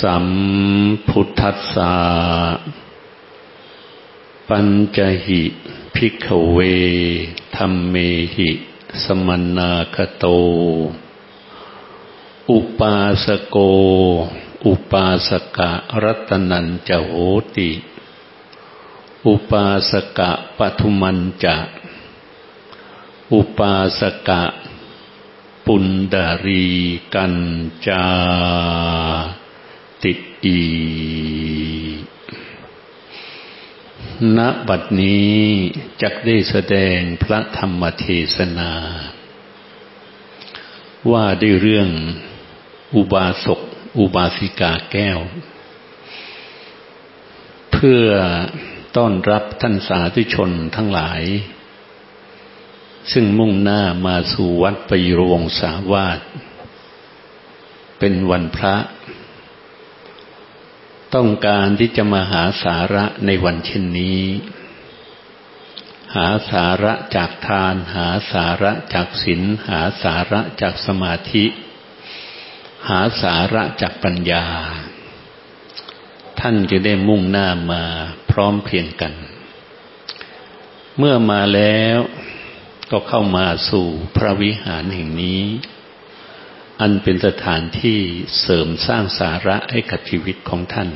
สัมพุทธัสสะปัญจหิภิกขเวธรรมเมหิ สมนาคโต อุปาสโก อุปาสกะรัตนันจะโหติ อุปาสกะปทุมันจะ อุปาสกะ ปุณดารีกันจา ติอีณบัดนี้จักได้แสดงพระธรรมเทศนา ว่าได้เรื่องอุบาสกอุบาสิกาแก้ว เพื่อต้อนรับท่านสาธุชนทั้งหลาย ซึ่งมุ่งหน้ามาสู่วัดประยุรวงศาวาสเป็นวันพระ ต้องการที่จะมาหาสาระในวันเช่นนี้ หาสาระจากทาน หาสาระจากศีลหาสาระจากสมาธิ หาสาระจากปัญญา ท่านจะได้มุ่งหน้ามาพร้อมเพียงกัน เมื่อมาแล้วก็เข้ามาสู่พระวิหารแห่งนี้ อันเป็นสถานที่เสริมสร้างสาระให้กับชีวิตของท่าน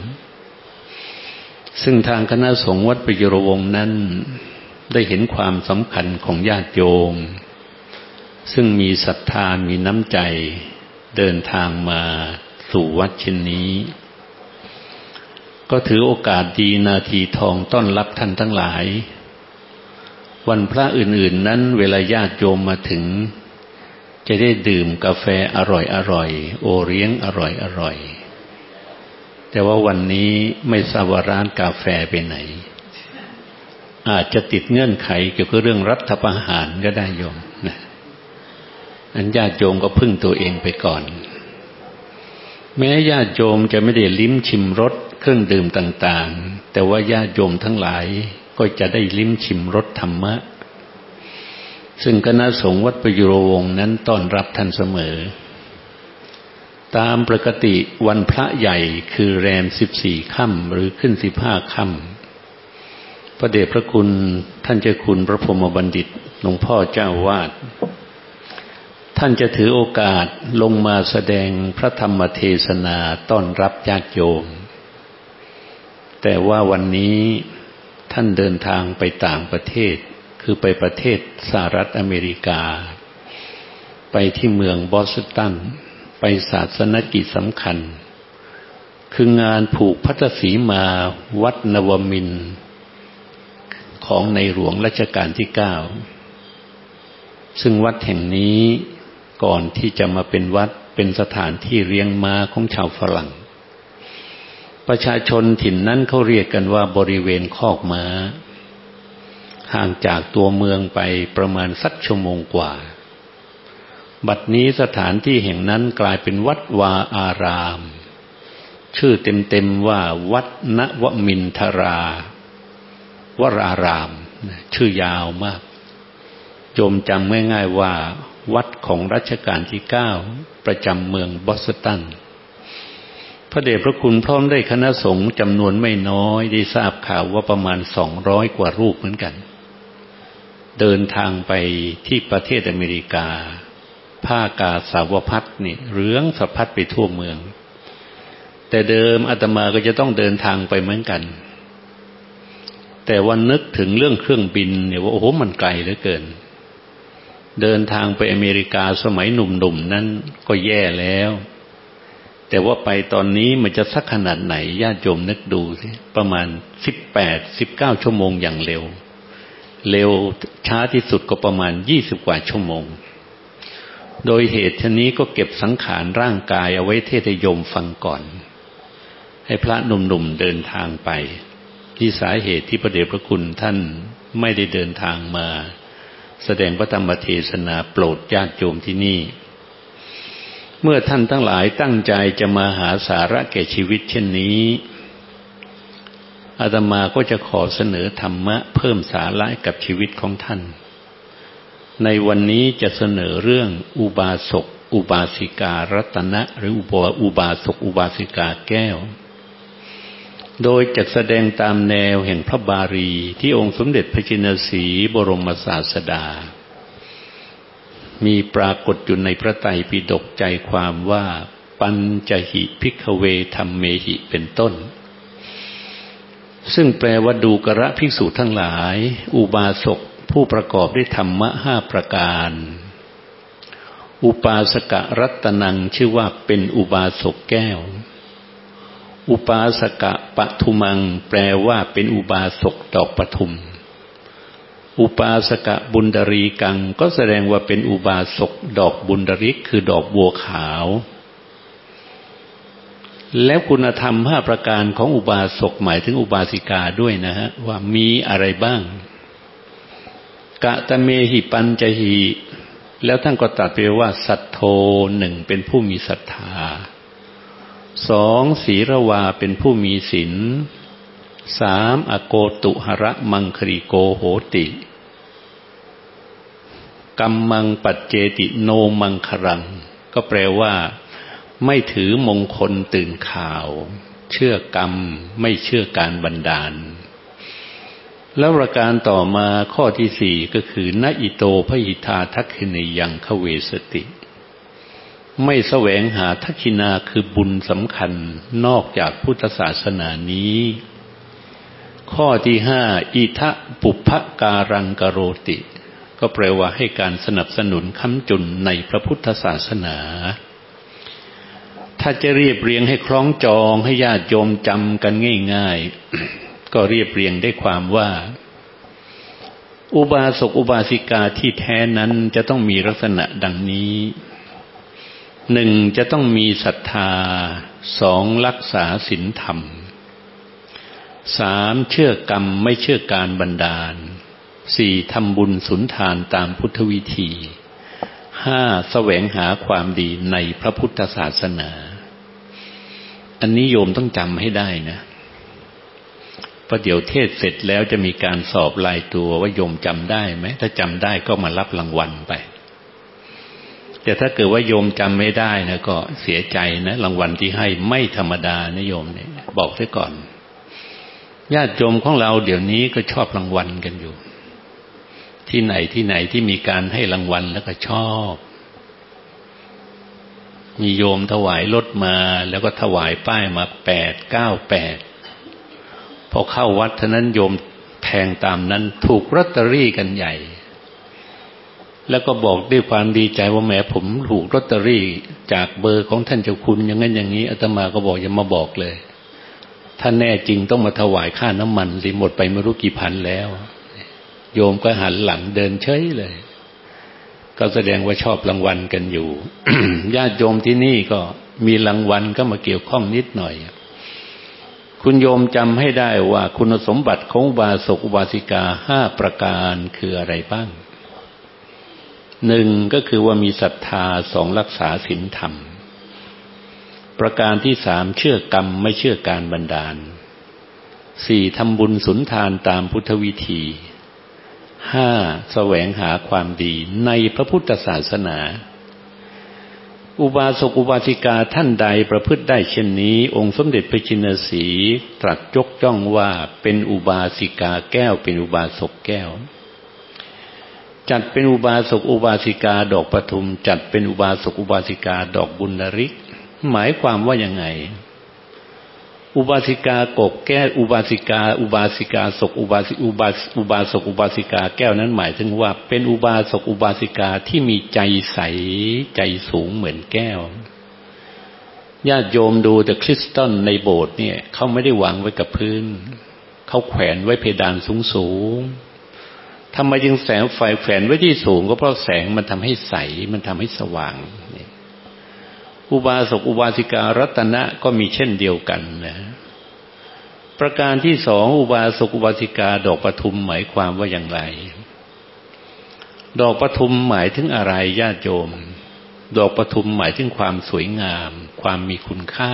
ซึ่งทางคณะสงฆ์วัดปิยรวงนั้น ได้เห็นความสำคัญของญาติโยม ซึ่งมีศรัทธามีน้ำใจเดินทางมาสู่วัดเช่นนี้ ก็ถือโอกาสดีนาทีทองต้อนรับท่านทั้งหลาย วันพระอื่นๆนั้นเวลาญาติโยมมาถึง จะได้ดื่มกาแฟอร่อยอร่อยโอเลี้ยงอร่อยอร่อย แต่ว่าวันนี้ไม่ทราบว่าร้านกาแฟไปไหน อาจจะติดเงื่อนไขเกี่ยวกับเรื่องรัฐประหารก็ได้โยมนะอันญาติโยมก็พึ่งตัวเองไปก่อน แม้ญาติโยมจะไม่ได้ลิ้มชิมรสเครื่องดื่มต่าง ๆ แต่ว่าญาติโยมทั้งหลายก็จะได้ลิ้มชิมรสธรรมะ ซึ่งคณะสงฆ์วัดประยุรวงศ์นั้นต้อนรับท่านเสมอ ตามปกติวันพระใหญ่คือแรมสิบสี่ค่ำหรือขึ้นสิบห้าค่ำพระเดชพระคุณท่านเจ้าคุณพระพรมบัณฑิตหลวงพ่อเจ้าวาด ท่านจะถือโอกาสลงมาแสดงพระธรรมเทศนาต้อนรับญาติโยม แต่ว่าวันนี้ท่านเดินทางไปต่างประเทศ คือไปประเทศสหรัฐอเมริกา ไปที่เมืองบอสตัน ไปศาสนกิจสำคัญ คืองานผูกพัทศีมาวัดนวมิน ของในหลวงรัชกาลที่เก้าซึ่งวัดแห่งนี้ก่อนที่จะมาเป็นวัดเป็นสถานที่เลี้ยงม้าของชาวฝรั่ง ประชาชนถิ่นนั้นเขาเรียกกันว่าบริเวณคอกม้า ห่างจากตัวเมืองไปประมาณสักชั่วโมงกว่า บัดนี้สถานที่แห่งนั้นกลายเป็นวัดวาอาราม ชื่อเต็มๆว่าวัดณวมินทราวราราม ชื่อยาวมาก โยมจำง่ายๆว่า วัดของรัชกาลที่เก้าประจำเมืองบอสตันพระเดชพระคุณพร้อมได้คณะสงฆ์จำนวนไม่น้อยได้ทราบข่าวว่าประมาณสองร้อยกว่ารูปเหมือนกัน เดินทางไปที่ประเทศอเมริกา ผ้ากาสาวพัดนี่เรืองสะพัดไปทั่วเมือง แต่เดิมอาตมาก็จะต้องเดินทางไปเหมือนกัน แต่วันนึกถึงเรื่องเครื่องบินเนี่ยว่าโอ้โหมันไกลเหลือเกิน เดินทางไปอเมริกาสมัยหนุ่มๆนนั้นก็แย่แล้ว แต่ว่าไปตอนนี้มันจะสักขนาดไหนญาติโยมนึกดูสิประมาณสิบแปดสิบเก้าชั่วโมงอย่างเร็ว เร็วช้าที่สุดก็ประมาณยี่สิบกว่าชั่วโมง โดยเหตุชนี้ก็เก็บสังขารร่างกายเอาไว้เทศยมฟังก่อน ให้พระหนุ่มๆเดินทางไป ที่สาเหตุที่พระเดชพระคุณท่านไม่ได้เดินทางมา แสดงพระธรรมเทศนาโปรดญาติโยมที่นี่ เมื่อท่านทั้งหลายตั้งใจจะมาหาสาระแก่ชีวิตเช่นนี้ อาตมาก็จะขอเสนอธรรมะเพิ่มสาระกับชีวิตของท่าน ในวันนี้จะเสนอเรื่องอุบาสกอุบาสิการัตนะ หรืออุบอุบาสกอุบาสิกาแก้ว โดยจะแสดงตามแนวแห่งพระบาลีที่องค์สมเด็จพระจินสีบรมศาสดา มีปรากฏอยู่ในพระไตรปิฎกใจความว่าปัญจหิพิกเวธรรมเมหิเป็นต้น ซึ่งแปลว่าดูกระภิกษุทั้งหลาย อุบาสกผู้ประกอบด้วยธรรมะห้าประการ อุปาสกะรัตนังชื่อว่าเป็นอุบาสกแก้ว อุปาสกะปทุมัง แปลว่าเป็นอุบาสกดอกปทุม อุปาสกะบุญดรีกัง ก็แสดงว่าเป็นอุบาสกดอกบุญดริกคือดอกบัวขาว แล้วคุณธรรมห้าประการของอุบาสกหมายถึงอุบาสิกาด้วยนะฮะว่ามีอะไรบ้าง กะตะเมหิปัญจหิแล้วท่านก็ตัดไปว่าสัตโธหนึ่งเป็นผู้มีศรัทธาสองศีรวาเป็นผู้มีศีลสามอโกตุหระมังคริโกโหติกัมมังปัจเจติโนมังครัง ก็แปลว่า ไม่ถือมงคลตื่นข่าว เชื่อกรรมไม่เชื่อการบันดาล แล้วประการต่อมาข้อที่สี่ก็คือนอิโตพหิทาทักขินยังขเวสติ ไม่แสวงหาทักขินาคือบุญสำคัญนอกจากพุทธศาสนานี้ ข้อที่ห้าอิทะปุพการังกโรติ ก็แปลว่าให้การสนับสนุนคำจุนในพระพุทธศาสนา ถ้าจะเรียบเรียงให้คล้องจองให้ญาติโยมจำกันง่าย ๆ ก็เรียบเรียงได้ความว่า อุบาสกอุบาสิกาที่แท้นั้นจะต้องมีลักษณะดังนี้หนึ่งจะต้องมีศรัทธาสองรักษาศีลธรรมสามเชื่อกรรมไม่เชื่อการบันดาลสี่ทำบุญสุนทานตามพุทธวิธี ห้าแสวงหาความดีในพระพุทธศาสนา อันนี้โยมต้องจำให้ได้นะประเดี๋ยวเทศเสร็จแล้วจะมีการสอบลายตัวว่าโยมจำได้ไหม ถ้าจำได้ก็มารับรางวัลไป แต่ถ้าเกิดว่าโยมจำไม่ได้นะก็เสียใจนะ รางวัลที่ให้ไม่ธรรมดานะโยมเนี่ยบอกไว้ก่อนญาติโยมของเราเดี๋ยวนี้ก็ชอบรางวัลกันอยู่ ที่ไหนที่ไหนที่มีการให้รางวัลแล้วก็ชอบ มีโยมถวายรถมาแล้วก็ถวายป้ายมาแปดเก้าแปดพอเข้าวัดท่านั้นโยมแทงตามนั้นถูกรอตเตอรี่กันใหญ่ แล้วก็บอกด้วยความดีใจว่าแหมผมถูกรอตเตอรี่ จากเบอร์ของท่านเจ้าคุณอย่างนั้นอย่างนี้อาตมาก็บอกอย่ามาบอกเลย ถ้าแน่จริงต้องมาถวายค่าน้ำมันสิหมดไปไม่รู้กี่พันแล้ว โยมก็หันหลังเดินเฉยเลย ก็แสดงว่าชอบรางวัลกันอยู่ญาติโยมที่นี่ก็มีรางวัลก็มาเกี่ยวข้องนิดหน่อย คุณโยมจำให้ได้ว่าคุณสมบัติของบาสกบาสิกาห้าประการคืออะไรบ้างหนึ่งก็คือว่ามีศรัทธาสองรักษาศีลธรรม ประการที่สามเชื่อกรรมไม่เชื่อการบันดาลสี่ทำบุญสุนทานตามพุทธวิธี ห้าแสวงหาความดีในพระพุทธศาสนา อุบาสกอุบาสิกาท่านใดประพฤติได้เช่นนี้ องค์สมเด็จพระจินสีตรัสยกย่องว่าเป็นอุบาสิกาแก้วเป็นอุบาสกแก้ว จัดเป็นอุบาสกอุบาสิกาดอกปทุม จัดเป็นอุบาสกอุบาสิกาดอกบุญนริก หมายความว่ายังไง อุบาสิกากกแก้อุบาสิกา อุบาสิกาศกอุบาสิอุบาอุบาสกอุบาสิกาแก้วนั้นหมายถึงว่า เป็นอุบาสกอุบาสิกาที่มีใจใสใจสูงเหมือนแก้วญาติโยมดูแต่คริสตัลในโบสถ์เนี่ยเขาไม่ได้วางไว้กับพื้นเขาแขวนไว้เพดานสูงสูงทำไมจึงแสงไฟแขวนไว้ที่สูง ก็เพราะแสงมันทำให้ใสมันทำให้สว่าง อุบาสกอุบาสิการัตนะก็มีเช่นเดียวกันนะ ประการที่สองอุบาสกอุบาสิกาดอกปทุมหมายความว่าอย่างไร ดอกปทุมหมายถึงอะไรญาติโยม ดอกปทุมหมายถึงความสวยงาม ความมีคุณค่า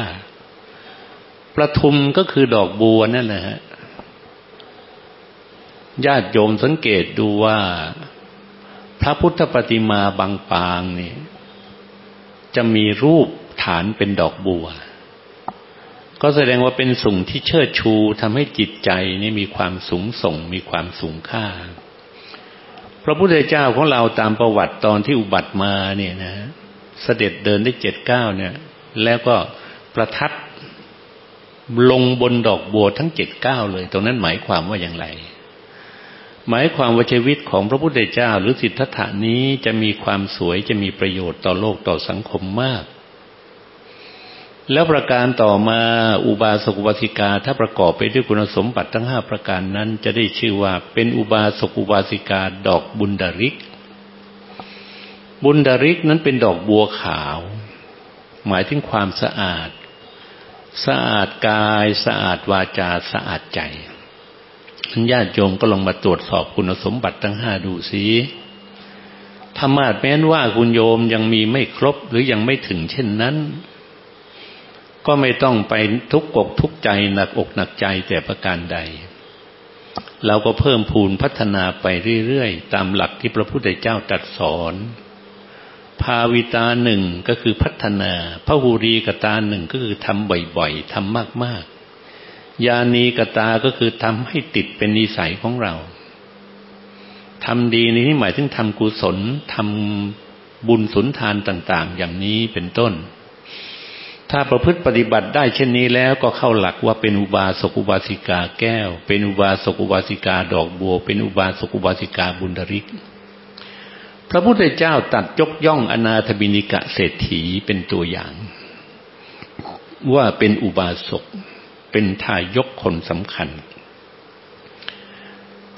ประทุมก็คือดอกบัวนั่นแหละฮะญาติโยมสังเกตดูว่า พระพุทธปฏิมาบางปางเนี่ย จะมีรูปฐานเป็นดอกบัว ก็แสดงว่าเป็นสุ่งที่เชิดชูทำให้จิตใจนี่มีความสูงส่งมีความสูงค่า พระพุทธเจ้าของเราตามประวัติตอนที่อุบัติมาเนี่ยนะ เสด็จเดินได้เจ็ดเก้าเนี่ย แล้วก็ประทับลงบนดอกบัวทั้งเจ็ดเก้าเลย ตรงนั้นหมายความว่าอย่างไร หมายความว่าชีวิตของพระพุทธเจ้าหรือสิทธัตถานี้จะมีความสวยจะมีประโยชน์ต่อโลกต่อสังคมมาก แล้วประการต่อมาอุบาสกอุบาสิกาถ้าประกอบไปด้วยคุณสมบัติทั้งห้าประการนั้น จะได้ชื่อว่าเป็นอุบาสกอุบาสิกาดอกบุญดาริก บุญดาริกนั้นเป็นดอกบัวขาว หมายถึงความสะอาด สะอาดกาย สะอาดวาจาสะอาดใจ ญาติโยมก็ลองมาตรวจสอบคุณสมบัติทั้งห้าดูสิธรรมาแม้นว่าคุณโยมยังมีไม่ครบหรือยังไม่ถึงเช่นนั้น ก็ไม่ต้องไปทุกอกทุกใจหนักอกหนักใจแต่ประการใด เราก็เพิ่มพูนพัฒนาไปเรื่อยๆ ตามหลักที่พระพุทธเจ้าตรัสสอนภาวิตาหนึ่งก็คือพัฒนาพระหูรีกตาหนึ่งก็คือทำบ่อยๆทำมากๆ ยานีกตาก็คือทำให้ติดเป็นนิสัยของเราทำดีในที่หมายถึงทำกุศลทำบุญสุนทานต่าง ๆ อย่างนี้เป็นต้น ถ้าประพฤติปฏิบัติได้เช่นนี้แล้วก็เข้าหลักว่าเป็นอุบาสกอุบาสิกาแก้ว เป็นอุบาสกอุบาสิกาดอกบัว เป็นอุบาสกอุบาสิกาบุญดริก พระพุทธเจ้าตัดยกย่องอนาถบินิกะเศรษฐีเป็นตัวอย่าง ว่าเป็นอุบาสก เป็นทายกคนสำคัญ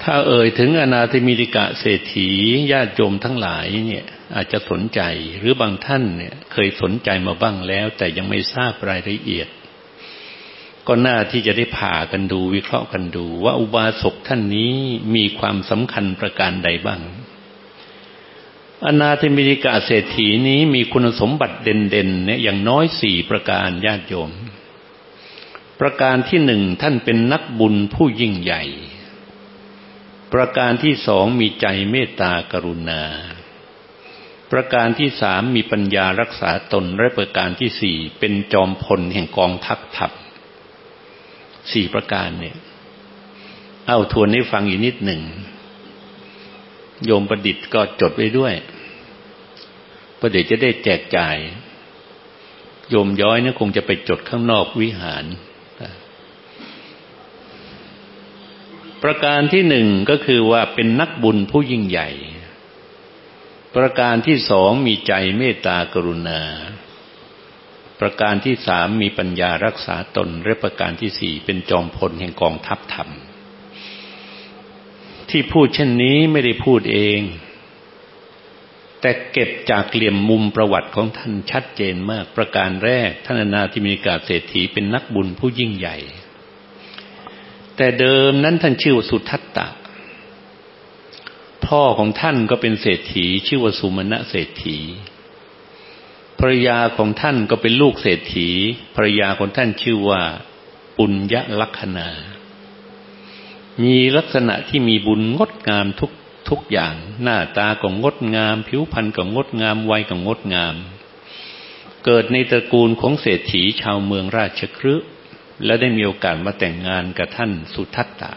ถ้าเอ่ยถึงอนาธิมิติกะเศรษฐีญาติโยมทั้งหลายเนี่ย อาจจะสนใจหรือบางท่านเนี่ย เคยสนใจมาบ้างแล้ว แต่ยังไม่ทราบรายละเอียด ก็น่าที่จะได้ผ่ากันดูวิเคราะห์กันดู ว่าอุบาสกท่านนี้มีความสำคัญประการใดบ้างอนาธิมิติกะเศรษฐีนี้มีคุณสมบัติเด่นๆเนี่ยอย่างน้อยสี่ประการญาติโยม ประการที่หนึ่งท่านเป็นนักบุญผู้ยิ่งใหญ่ ประการที่สองมีใจเมตตากรุณา ประการที่สามมีปัญญารักษาตนและประการที่สี่เป็นจอมพลแห่งกองทัพทัพสี่ประการเนี่ย เอาทวนให้ฟังอีกนิดหนึ่ง โยมประดิษฐ์ก็จดไว้ด้วยประเดี๋ยวจะได้แจกจ่ายโยมย้อยนี่คงจะไปจดข้างนอกวิหาร ประการที่หนึ่งก็คือว่าเป็นนักบุญผู้ยิ่งใหญ่ ประการที่สองมีใจเมตตากรุณา ประการที่สามมีปัญญารักษาตนและประการที่สี่เป็นจอมพลแห่งกองทัพธรรม ที่พูดเช่นนี้ไม่ได้พูดเอง แต่เก็บจากเหลี่ยมมุมประวัติของท่านชัดเจนมาก ประการแรกท่านนาธิมิกาเศรษฐีเป็นนักบุญผู้ยิ่งใหญ่ แต่เดิมนั้นท่านชื่อว่าสุทัตตะ พ่อของท่านก็เป็นเศรษฐี ชื่อว่าสุมาณะเศรษฐีภรยาของท่านก็เป็นลูกเศรษฐีภรรยาของท่านชื่อว่า ปุญญลักษณา มีลักษณะที่มีบุญงดงามทุกทุกอย่าง หน้าตาก็งดงาม ผิวพรรณก็งดงามวัยก็งดงาม เกิดในตระกูลของเศรษฐีชาวเมืองราชครื และได้มีโอกาสมาแต่งงานกับท่านสุทัตตะ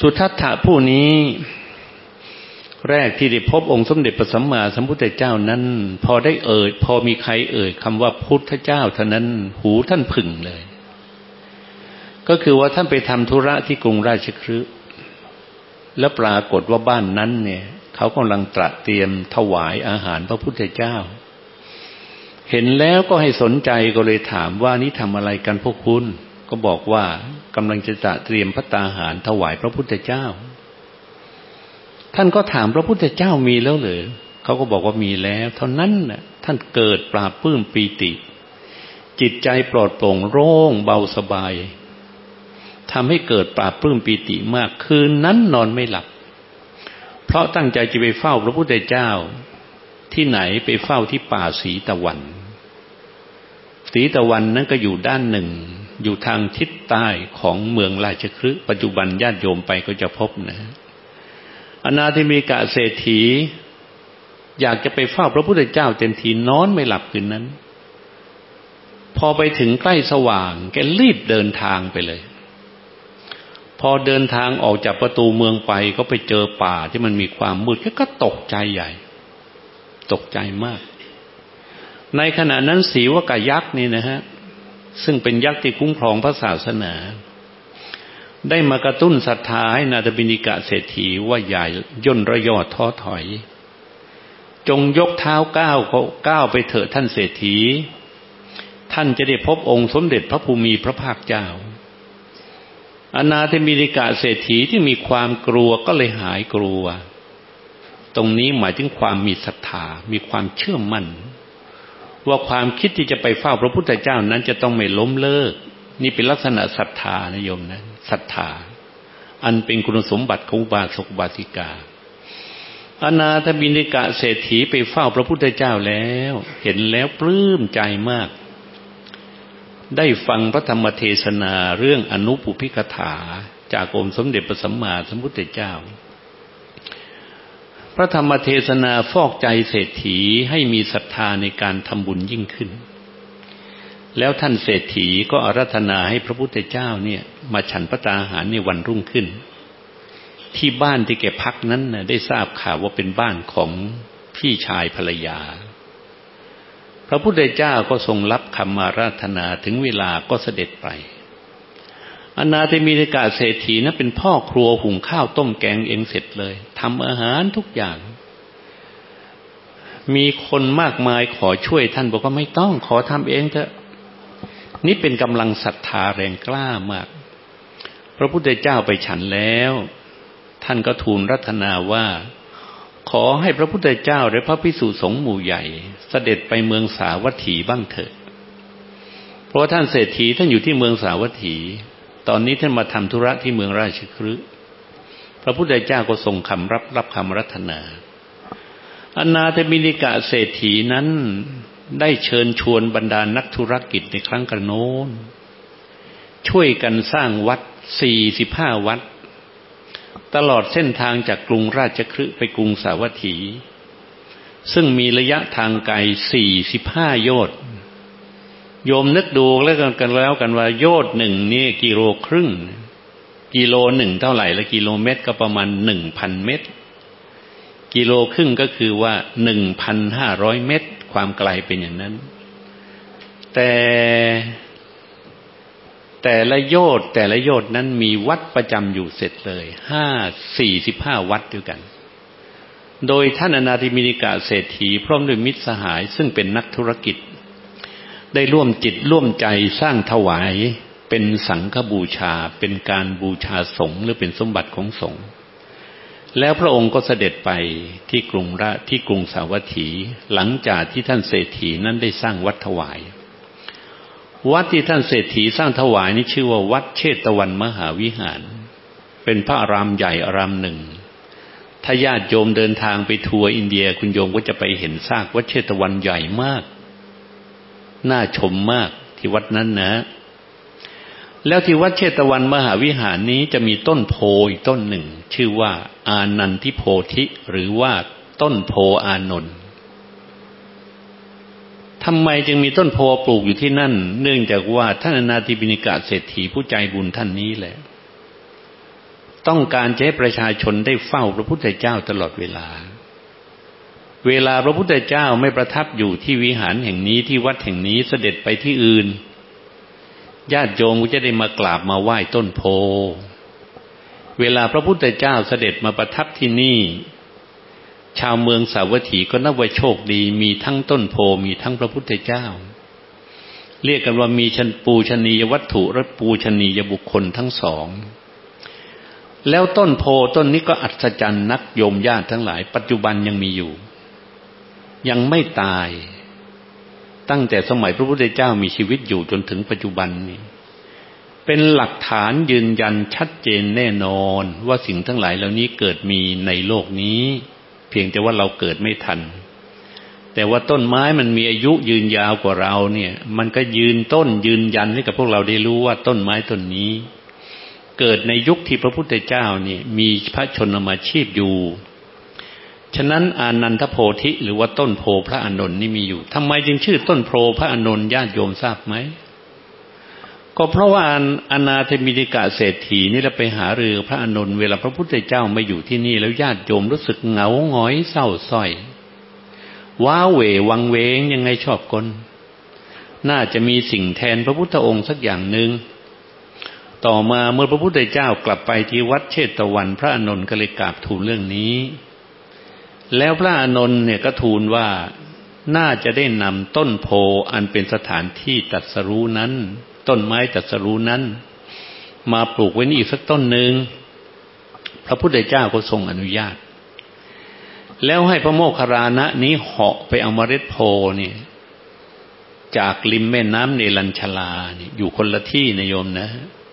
สุทัตถะผู้นี้แรกที่ได้พบองค์สมเด็จพระสัมมาสัมพุทธเจ้านั้น พอได้เอ่ย พอมีใครเอ่ยคำว่าพุทธเจ้าเท่านั้นหูท่านผึ่งเลย ก็คือว่าท่านไปทำธุระที่กรุงราชคฤห์แล้วปรากฏว่าบ้านนั้นเนี่ย เขากำลังตระเตรียมถวายอาหารพระพุทธเจ้า เห็นแล้วก็ให้สนใจก็เลยถามว่านี่ทำอะไรกันพวกคุณ ก็บอกว่ากำลังจะจะเตรียมพระตาหารถวายพระพุทธเจ้า ท่านก็ถามพระพุทธเจ้ามีแล้วหรือเขาก็บอกว่ามีแล้ว เท่านั้นนะท่านเกิดปราบปื้มปีติ จิตใจปลอดโปร่งโล่งเบาสบายทำให้เกิดปราบปื้มปีติมากคืนนั้นนอนไม่หลับ เพราะตั้งใจจะไปเฝ้าพระพุทธเจ้า ที่ไหนไปเฝ้าที่ป่าสีตะวัน สีตะวันนั้นก็อยู่ด้านหนึ่ง อยู่ทางทิศใต้ของเมืองราชคฤห์ปัจจุบันญาติโยมไปก็จะพบนะอนาธิมีกะเศรษฐี อยากจะไปเฝ้าพระพุทธเจ้าเต็มทีนอนไม่หลับคืนนั้น พอไปถึงใกล้สว่าง แกรีบเดินทางไปเลย พอเดินทางออกจากประตูเมืองไปก็ไปเจอป่าที่มันมีความมืดแค่ก็ตกใจใหญ่ ตกใจมาก ในขณะนั้นสีวกายักษ์นี่นะฮะซึ่งเป็นยักษ์ที่คุ้มครองพระศาสนา ได้มากระตุ้นศรัทธาให้นาตบินิกะเศรษฐีว่าใหญ่ย่นระยอดท้อถอย จงยกเท้าก้าวก้าวไปเถิดท่านเศรษฐี ท่านจะได้พบองค์สมเด็จพระภูมิพระภาคเจ้าอนาถมิริกะเศรษฐีที่มีความกลัวก็เลยหายกลัว ตรงนี้หมายถึงความมีศรัทธา มีความเชื่อมั่น ว่าความคิดที่จะไปเฝ้าพระพุทธเจ้านั้นจะต้องไม่ล้มเลิก นี่เป็นลักษณะศรัทธานะโยมนะศรัทธา อันเป็นคุณสมบัติของบาสกบาสิกา อนาถบินิกะเศรษฐีไปเฝ้าพระพุทธเจ้าแล้ว เห็นแล้วปลื้มใจมาก ได้ฟังพระธรรมเทศนาเรื่องอนุปุพิกถา จากองค์สมเด็จพระสัมมาสัมพุทธเจ้า ระธรรมเทศนาฟอกใจเศรษฐีให้มีศรัทธาในการทำบุญยิ่งขึ้น แล้วท่านเศรษฐีก็อารัธนาให้พระพุทธเจ้าเนี่ย มาฉันพระตาหารในวันรุ่งขึ้น ที่บ้านที่แกพักนั้นนะได้ทราบข่าวว่าเป็นบ้านของพี่ชายภรรยา พระพุทธเจ้าก็ทรงรับคำมาราธนาถึงเวลาก็เสด็จไป อนาเตมีกาเศรษฐีนะเป็นพ่อครัวหุงข้าวต้มแกงเองเสร็จเลยทำอาหารทุกอย่าง มีคนมากมายขอช่วยท่านบอกว่าไม่ต้องขอทำเองเถอะ นี่เป็นกำลังศรัทธาแรงกล้ามาก พระพุทธเจ้าไปฉันแล้ว ท่านก็ทูลรัตนาว่า ขอให้พระพุทธเจ้าและพระพิสุสงฆ์หมู่ใหญ่ เสด็จไปเมืองสาวัตถีบ้างเถิดเพราะท่านเศรษฐีท่านอยู่ที่เมืองสาวัตถี ตอนนี้ท่านมาทำธุระที่เมืองราชคฤห์พระพุทธเจ้าก็ทรงคำรับรับคำรัตนาอนาถบินิกะเศรษฐีนั้นได้เชิญชวนบรรดานักธุรกิจในครั้งกระโน้น ช่วยกันสร้างวัดสี่สิบห้าวัด ตลอดเส้นทางจากกรุงราชคฤห์ไปกรุงสาวัตถี ซึ่งมีระยะทางไกลสี่สิบห้าโยชน์ โยมนึกดูแล้วกันกันแล้วกันว่า โยชน์หนึ่งนี่กิโลครึ่ง กิโลหนึ่งเท่าไหร่และกิโลเมตรก็ประมาณหนึ่งพันเมตร กิโลครึ่งก็คือว่าหนึ่งพันห้าร้อยเมตร ความไกลเป็นอย่างนั้น แต่แต่ละโยชน์แต่ละโยชน์นั้นมีวัดประจำอยู่เสร็จเลยห้าสี่สิบห้าวัดด้วยกัน โดยท่านอนาธิมินิกาเศรษฐีพร้อมด้วยมิตรสหาย ซึ่งเป็นนักธุรกิจ ได้ร่วมจิตร่วมใจสร้างถวายเป็นสังฆบูชาเป็นการบูชาสงฆ์หรือเป็นสมบัติของสงฆ์แล้วพระองค์ก็เสด็จไปที่กรุงระที่กรุงสาวัตถี หลังจากที่ท่านเศรษฐีนั้นได้สร้างวัดถวาย วัดที่ท่านเศรษฐีสร้างถวายนี้ชื่อว่าวัดเชตวันมหาวิหาร เป็นพระอารามใหญ่อารามหนึ่ง ถ้าญาติโยมเดินทางไปทัวร์อินเดียคุณโยมก็จะไปเห็นซากวัดเชตวันใหญ่มาก น่าชมมากที่วัดนั้นนะ แล้วที่วัดเชตวันมหาวิหารนี้จะมีต้นโพอีกต้นหนึ่ง ชื่อว่าอานันทิโพธิหรือว่าต้นโพอานนท์ทำไมจึงมีต้นโพปลูกอยู่ที่นั่น เนื่องจากว่าท่านนาธิบินิกาเศรษฐีผู้ใจบุญท่านนี้แหละ ต้องการจะให้ประชาชนได้เฝ้าพระพุทธเจ้าตลอดเวลา เวลาพระพุทธเจ้าไม่ประทับอยู่ที่วิหารแห่งนี้ที่วัดแห่งนี้เสด็จไปที่อื่น ญาติโยมก็จะได้มากราบมาไหว้ต้นโพ เวลาพระพุทธเจ้าเสด็จมาประทับที่นี่ ชาวเมืองสาวัตถีก็นับว่าโชคดี มีทั้งต้นโพมีทั้งพระพุทธเจ้า เรียกกันว่ามีชันปูชนียวัตถุและปูชนียบุคคลทั้งสองแล้วต้นโพต้นนี้ก็อัศจรรย์นักโยมญาติทั้งหลาย ปัจจุบันยังมีอยู่ ยังไม่ตาย ตั้งแต่สมัยพระพุทธเจ้ามีชีวิตอยู่จนถึงปัจจุบันนี้ เป็นหลักฐานยืนยันชัดเจนแน่นอนว่าสิ่งทั้งหลายเหล่านี้เกิดมีในโลกนี้ เพียงแต่ว่าเราเกิดไม่ทัน แต่ว่าต้นไม้มันมีอายุยืนยาวกว่าเราเนี่ย มันก็ยืนต้นยืนยันให้กับพวกเราได้รู้ว่าต้นไม้ต้นนี้ เกิดในยุคที่พระพุทธเจ้าเนี่ยมีพระชนมาชีพอยู่ ฉะนั้นอานันทโพธิหรือว่าต้นโพพระอานนท์นี่มีอยู่ทำไมจึงชื่อต้นโพพระอานนท์ญาติโยมทราบไหมก็เพราะว่าอนาธมิดิกะเศรษฐีนี่เราไปหาเรือพระอานนท์เวลาพระพุทธเจ้าไม่อยู่ที่นี่ แล้วญาติโยมรู้สึกเหงาหงอยเศร้าส้อยว้าเหววังเวงยังไงชอบกลน่าจะมีสิ่งแทนพระพุทธองค์สักอย่างหนึ่งต่อมาเมื่อพระพุทธเจ้ากลับไปที่วัดเชตวันพระอานนท์ก็เลยกราบทูลเรื่องนี้ แล้วพระอานนท์เนี่ยก็ทูลว่าน่าจะได้นำต้นโพอันเป็นสถานที่ตัดสรู้นั้น ต้นไม้ตัดสรู้นั้น มาปลูกไว้นี่อีกสักต้นหนึ่งพระพุทธเจ้าก็ทรงอนุญาต แล้วให้พระโมคคารานะนี้เหาะไปเอาเมล็ดโพเนี่ย จากริมแม่น้ำเนลัญชลาเนี่ยอยู่คนละที่นโยมนะ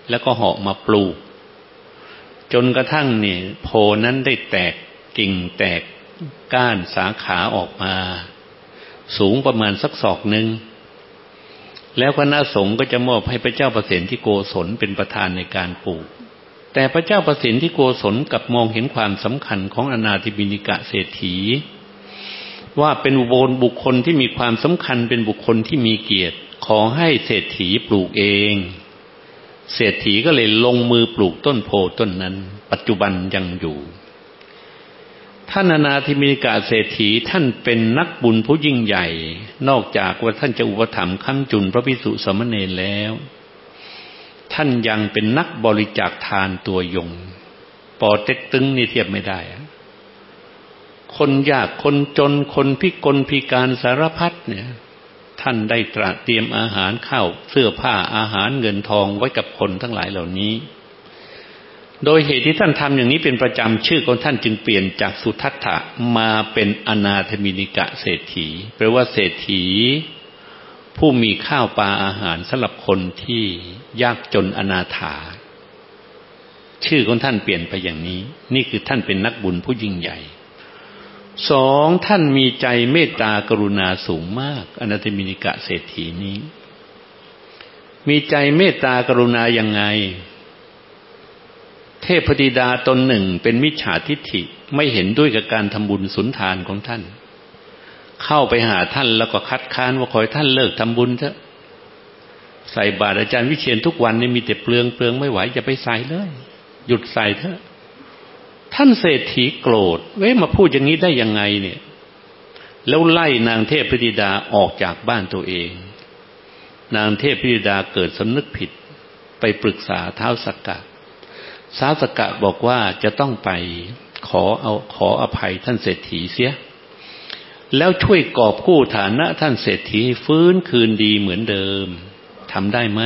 แล้วก็เหาะมาปลูก จนกระทั่งเนี่ยโพนั้นได้แตกกิ่งแตก ก้านสาขาออกมา สูงประมาณสักศอกหนึ่งแล้วคณะสงฆ์ก็จะมอบให้พระเจ้าประสิทธิโกศลเป็นประธานในการปลูก แต่พระเจ้าประสิทธิโกศลกับมองเห็นความสำคัญของอนาธิบินิกะเศรษฐี ว่าเป็นอุโบนบุคคลที่มีความสำคัญเป็นบุคคลที่มีเกียรติ ขอให้เศรษฐีปลูกเอง เศรษฐีก็เลยลงมือปลูกต้นโพต้นนั้น ปัจจุบันยังอยู่ ท่านอนาธิมิกาเศรษฐีท่านเป็นนักบุญผู้ยิ่งใหญ่ นอกจากว่าท่านจะอุปถัมภ์ค้ำจุนพระพิสุสมณเณรแล้ว ท่านยังเป็นนักบริจาคทานตัวยง ปอเต็กตึงนี่เทียบไม่ได้ คนยากคนจนคนพิกลพิการสารพัดเนี่ย ท่านได้ตระเตรียมอาหารข้าวเสื้อผ้าอาหารเงินทองไว้กับคนทั้งหลายเหล่านี้ โดยเหตุที่ท่านทำอย่างนี้เป็นประจำชื่อของท่านจึงเปลี่ยนจากสุทัตถะมาเป็นอนาธมินิกะเศรษฐีแปลว่าเศรษฐี ผู้มีข้าวปลาอาหารสำหรับคนที่ยากจนอนาถา ชื่อของท่านเปลี่ยนไปอย่างนี้ นี่คือท่านเป็นนักบุญผู้ยิ่งใหญ่สองท่านมีใจเมตตากรุณาสูงมาก อนาธมินิกะเศรษฐีนี้ มีใจเมตตากรุณาอย่างไง เทพธิดาตนหนึ่งเป็นมิจฉาทิฏฐิไม่เห็นด้วยกับการทำบุญสุนทานของท่าน เข้าไปหาท่านแล้วก็คัดค้านว่าขอให้ท่านเลิกทำบุญเถอะใส่บาตรอาจารย์วิเชียนทุกวันนี่มีแต่เปลืองเปลืองไม่ไหวจะไปใส่เลย หยุดใส่เถอะท่านเศรษฐีโกรธเว้มาพูดอย่างนี้ได้ยังไงเนี่ย แล้วไล่นางเทพธิดาออกจากบ้านตัวเอง นางเทพธิดาเกิดสำนึกผิดไปปรึกษาเท้าสักกะ สาสกะบอกว่าจะต้องไปขอเอาขออภัยท่านเศรษฐีเสีย แล้วช่วยกอบกู้ฐานะท่านเศรษฐีฟื้นคืนดีเหมือนเดิมทำได้ไหม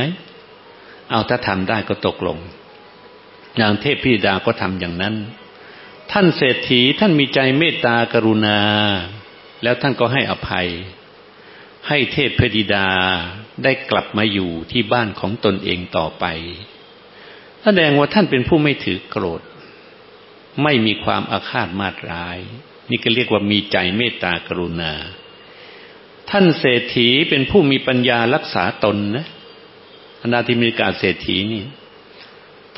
เอาถ้าทำได้ก็ตกลงนางเทพพิดาก็ทำอย่างนั้น ท่านเศรษฐีท่านมีใจเมตตากรุณา แล้วท่านก็ให้อภัย ให้เทพพิดาได้กลับมาอยู่ที่บ้านของตนเองต่อไป แสดงว่าท่านเป็นผู้ไม่ถือโกรธ ไม่มีความอาฆาตมาตร้าย นี่ก็เรียกว่ามีใจเมตตากรุณา ท่านเศรษฐีเป็นผู้มีปัญญารักษาตนนะอนาธิมิกาเศรษฐีนี่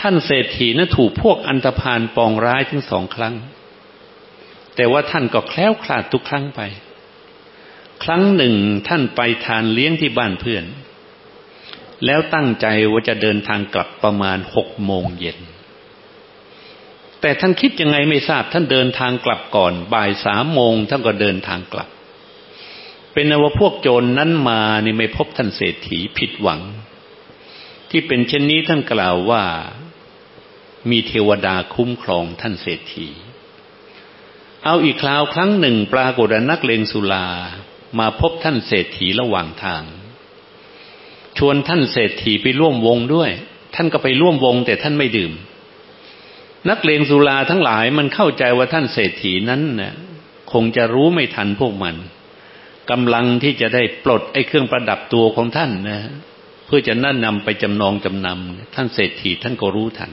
ท่านเศรษฐีนะถูกพวกอันตพานปองร้ายถึงสองครั้ง แต่ว่าท่านก็แคล้วคลาดทุกครั้งไป ครั้งหนึ่งท่านไปทานเลี้ยงที่บ้านเพื่อน แล้วตั้งใจว่าจะเดินทางกลับประมาณหกโมงเย็น แต่ท่านคิดยังไงไม่ทราบท่านเดินทางกลับก่อน บ่ายสามโมงท่านก็เดินทางกลับ เป็นว่าพวกโจรนนั้นมานี่ไม่พบท่านเศรษฐีผิดหวัง ที่เป็นเช่นนี้ท่านกล่าวว่ามีเทวดาคุ้มครองท่านเศรษฐี เอาอีกคราวครั้งหนึ่งปรากฏนักเลงสุลามาพบท่านเศรษฐีระหว่างทาง ชวนท่านเศรษฐีไปร่วมวงด้วย ท่านก็ไปร่วมวง แต่ท่านไม่ดื่ม นักเลงสุราทั้งหลายมันเข้าใจว่าท่านเศรษฐีนั้นนะ่ะคงจะรู้ไม่ทันพวกมันกำลังที่จะได้ปลดไอ้เครื่องประดับตัวของท่านนะเพื่อจะนั่นนำไปจำนองจำนำท่านเศรษฐีท่านก็รู้ทัน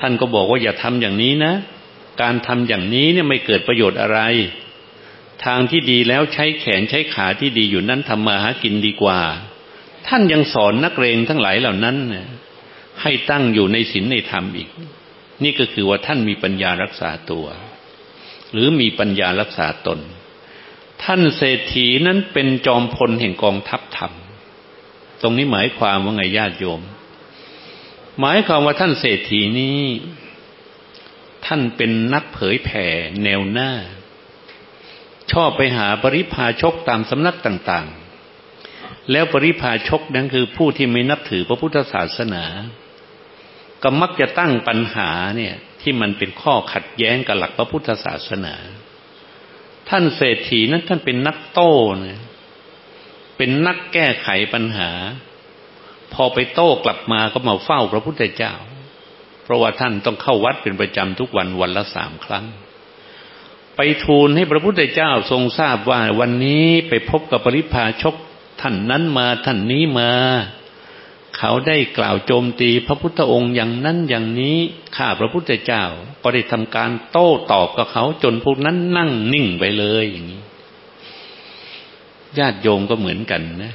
ท่านก็บอกว่าอย่าทำอย่างนี้นะ การทำอย่างนี้เนี่ยไม่เกิดประโยชน์อะไร ทางที่ดีแล้วใช้แขนใช้ขาที่ดีอยู่นั้นทำมาหากินดีกว่า ท่านยังสอนนักเรงทั้งหลายเหล่านั้นให้ตั้งอยู่ในศีลในธรรมอีก นี่ก็คือว่าท่านมีปัญญารักษาตัว หรือมีปัญญารักษาตน ท่านเศรษฐีนั้นเป็นจอมพลแห่งกองทัพธรรม ตรงนี้หมายความว่าไงญาติโยม หมายความว่าท่านเศรษฐีนี้ท่านเป็นนักเผยแผ่แนวหน้า ชอบไปหาปริพาชกตามสำนักต่าง ๆ แล้วปริพาชกนั้นคือผู้ที่ไม่นับถือพระพุทธศาสนา ก็มักจะตั้งปัญหาเนี่ยที่มันเป็นข้อขัดแย้งกับหลักพระพุทธศาสนา ท่านเศรษฐีนั้นท่านเป็นนักโต้เนี่ยเป็นนักแก้ไขปัญหา พอไปโต้กลับมาก็มาเฝ้าพระพุทธเจ้า เพราะว่าท่านต้องเข้าวัดเป็นประจำทุกวันวันละสามครั้ง ไปทูลให้พระพุทธเจ้าทรงทราบว่าวันนี้ไปพบกับปริพาชก ท่านนั้นมาท่านนี้มา เขาได้กล่าวโจมตีพระพุทธองค์อย่างนั้นอย่างนี้ข้าพระพุทธเจ้าก็ได้ทำการโต้ตอบกับเขาจนพวกนั้นนั่งนิ่งไปเลยอย่างนี้ญาติโยมก็เหมือนกันนะ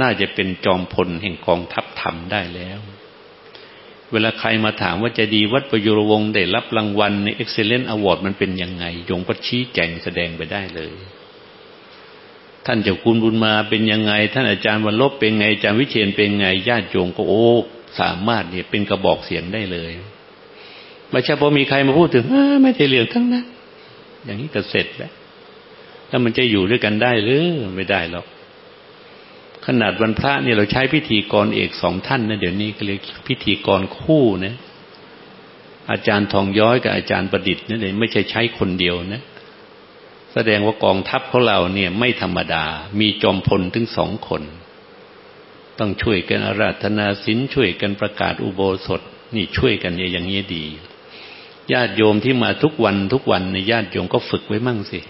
น่าจะเป็นจอมพลแห่งกองทัพธรรมได้แล้ว เวลาใครมาถามว่าจะดีวัดประยุรวงศ์ได้รับรางวัลใน Excellent Award มันเป็นยังไงโยงก็ชี้แจงแสดงไปได้เลย ท่านเจ้าคุณบุญมาเป็นยังไง ท่านอาจารย์วันลบเป็นไงอาจารย์วิเชียนเป็นไงญาติโยมก็โอ้สามารถเนี่ยเป็นกระบอกเสียงได้เลยไม่ใช่พอมีใครมาพูดถึงไม่ได้เรื่องทั้งนั้นอย่างนี้ก็เสร็จแล้วแล้วมันจะอยู่ด้วยกันได้หรือไม่ได้หรอกขนาดวันพระเนี่ยเราใช้พิธีกรเอกสองท่านนะเดี๋ยวนี้ก็เรียกพิธีกรคู่นะอาจารย์ทองย้อยกับอาจารย์ประดิษฐ์นั่นเองไม่ใช่ใช้คนเดียวนะ แสดงว่ากองทัพของเราเนี่ยไม่ธรรมดา มีจอมพลถึงสองคน ต้องช่วยกันอาราธนาศีลช่วยกันประกาศอุโบสถ นี่ช่วยกันอย่างนี้ดี ญาติโยมที่มาทุกวันทุกวันในญาติโยมก็ฝึกไว้มั่งสิ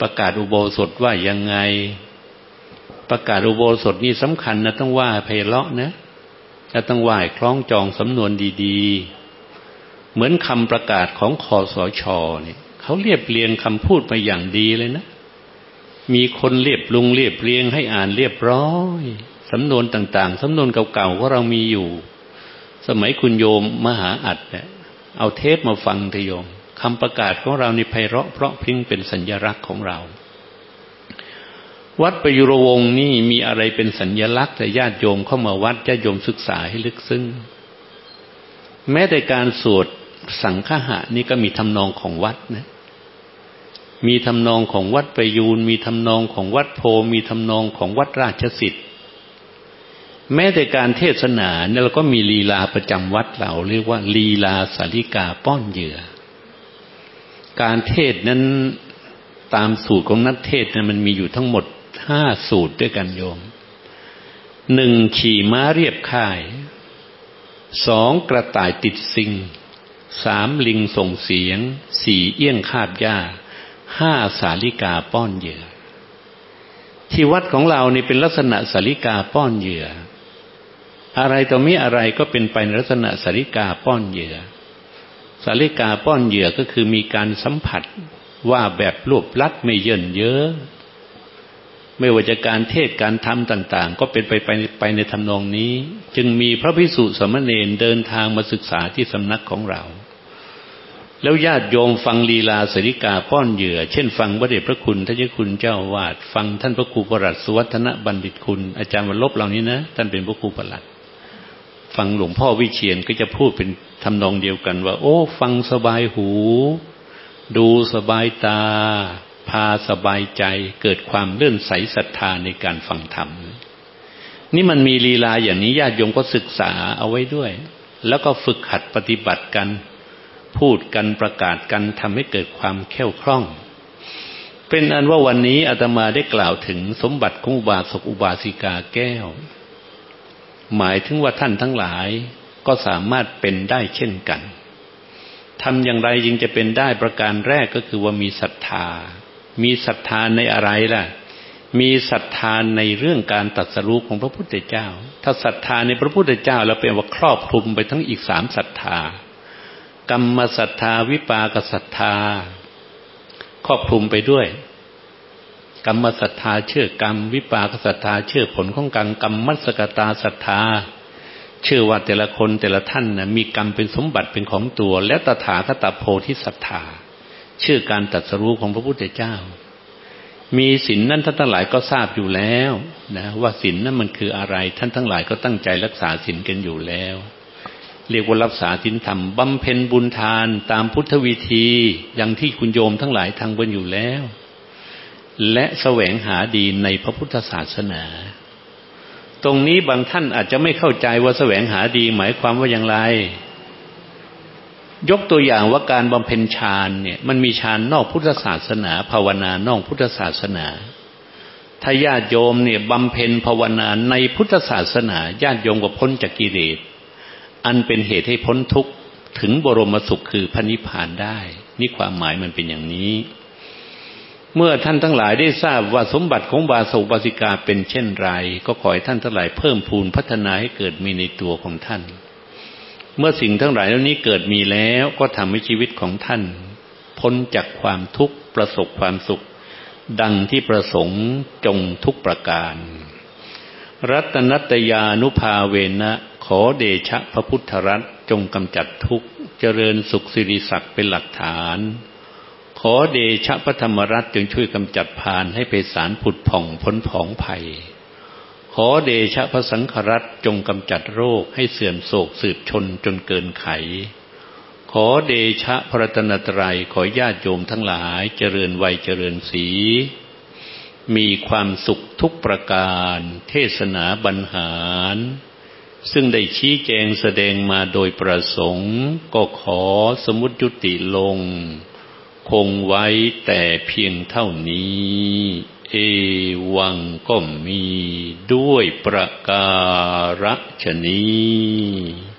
ประกาศอุโบสถว่ายังไง ประกาศอุโบสถนี่สำคัญนะต้องว่าไพเราะนะจะต้องไหว้คล้องจองสำนวนดี ๆ เหมือนคำประกาศของคอสชเนี่ย เขาเรียบเรียงคำพูดมาอย่างดีเลยนะ มีคนเรียบลุงเรียบเรียงให้อ่านเรียบร้อยสำนวนต่างๆสำนวนเก่าๆก็เรามีอยู่ สมัยคุณโยมมหาอัดเนี่ยเอาเทปมาฟังทโยมคำประกาศของเราในไพเราะเพราะพิ้งเป็นสัญญลักษณ์ของเรา วัดประยุรวงศ์นี่มีอะไรเป็นสัญญลักษณ์แต่ญาติโยมเข้ามาวัดญาติโยมศึกษาให้ลึกซึ้งแม้แต่การสวดสังฆะนี่ก็มีทำนองของวัดนะ มีทำนองของวัดประยูนมีทำนองของวัดโพมีทำนองของวัดราชสิทธิ์แม้แต่การเทศนาเนี่ยเราก็มีลีลาประจำวัดเรา เรียกว่า ลีลาสาริกาป้อนเหยื่อ การเทศนั้นตามสูตรของนักเทศนะมันมีอยู่ทั้งหมดห้าสูตรด้วยกันโยมหนึ่งขี่ม้าเรียบค่ายสองกระต่ายติดสิงสามลิงส่งเสียงสี่เอี้ยงคาบหญ้า ห้าสาลิกาป้อนเหยื่อ ที่วัดของเรานี่เป็นลักษณะสาลิกาป้อนเหยื่อ อะไรต่อมีอะไรก็เป็นไปในลักษณะสาลิกาป้อนเหยื่อสาลิกาป้อนเหยื่อก็คือมีการสัมผัสว่าแบบรวบลัดไม่เยินเยอะไม่ว่าจะการเทศการทำต่าง ๆ ก็เป็นไปไปไปในทำนองนี้ จึงมีพระพิสุสมณเณรเดินทางมาศึกษาที่สำนักของเรา แล้วญาติโยมฟังลีลาสริกาป้อนเหยื่อ เช่น ฟังพระเดชพระคุณท่านเจ้าคุณเจ้าวาดฟังท่านพระครูประหลัดสุวัฒนบัณฑิตคุณ อาจารย์วันลบเหล่านี้นะท่านเป็นพระครูประหลัด ฟังหลวงพ่อวิเชียนก็จะพูดเป็นทำนองเดียวกันว่า โอ้ ฟังสบายหู ดูสบายตา พาสบายใจ เกิดความเลื่อนใสศรัทธาในการฟังธรรมนี่มันมีลีลาอย่างนี้ญาติโยมก็ศึกษาเอาไว้ด้วย แล้วก็ฝึกหัดปฏิบัติกัน พูดกันประกาศกันทำให้เกิดความแข็งคล่อง เป็นอันว่าวันนี้อาตมาได้กล่าวถึงสมบัติของอุบาสกอุบาสิกาแก้ว หมายถึงว่าท่านทั้งหลายก็สามารถเป็นได้เช่นกันทำอย่างไรจึงจะเป็นได้ประการแรกก็คือว่ามีศรัทธา มีศรัทธาในอะไรล่ะ มีศรัทธาในเรื่องการตัดสรู้ของพระพุทธเจ้า ถ้าศรัทธาในพระพุทธเจ้าแล้วเป็นว่าครอบคลุมไปทั้งอีกสามศรัทธา กรรมศรัทธาวิปากศรัทธาครอบคลุมไปด้วย กรรมศรัทธาเชื่อกรรม วิปากศรัทธาเชื่อผลของกรรมกรรมมัสกตาศรัทธาเชื่อว่าแต่ละคนแต่ละท่านนะมีกรรมเป็นสมบัติเป็นของตัว และตถาคตโพธิศรัทธาเชื่อการตัดสรู้ของพระพุทธเจ้า มีศีลนนั้นท่านทั้งหลายก็ทราบอยู่แล้วนะว่าศีลนนั้นมันคืออะไรท่านทั้งหลายก็ตั้งใจรักษาศีลกันอยู่แล้ว เรียกว่ารักษาศีลธรรมบำเพ็ญบุญทานตามพุทธวิธีอย่างที่คุณโยมทั้งหลายทำกันอยู่แล้ว และแสวงหาดีในพระพุทธศาสนา ตรงนี้บางท่านอาจจะไม่เข้าใจว่าแสวงหาดีหมายความว่าอย่างไร ยกตัวอย่างว่าการบำเพ็ญฌานเนี่ยมันมีฌานนอกพุทธศาสนา ภาวนานอกพุทธศาสนาถ้าญาติโยมเนี่ยบำเพ็ญภาวนาในพุทธศาสนาญาติโยมก็พ้นจากกิเลส อันเป็นเหตุให้พ้นทุกข์ถึงบรมสุขคือพระนิพพานได้ นี่ความหมายมันเป็นอย่างนี้ เมื่อท่านทั้งหลายได้ทราบว่าสมบัติของบาสุบาสิกาเป็นเช่นไร ก็ขอให้ท่านทั้งหลายเพิ่มพูนพัฒนาให้เกิดมีในตัวของท่าน เมื่อสิ่งทั้งหลายเหล่านี้เกิดมีแล้วก็ทำให้ชีวิตของท่าน พ้นจากความทุกข์ประสบความสุข ดังที่ประสงค์จงทุกประการ รัตนัตยานุภาเวนะ ขอเดชะพระพุทธรัตน์จงกำจัดทุกข์เจริญสุขสิริศักดิ์เป็นหลักฐาน ขอเดชะพระธรรมรัตน์จงช่วยกำจัดพานให้ไปสารผุดผ่องพ้นผองภัย ขอเดชะพระสังฆรัตน์จงกำจัดโรคให้เสื่อมโศกสืบชนจนเกินไข ขอเดชะพระตนตรัยขอญาติโยมทั้งหลายเจริญวัยเจริญสีมีความสุขทุกประการ เทศนาบรรหาร ซึ่งได้ชี้แจงแสดงมาโดยประสงค์ ก็ขอสมุดยุติลง คงไว้แต่เพียงเท่านี้ เอวังก็มีด้วยประการฉนี้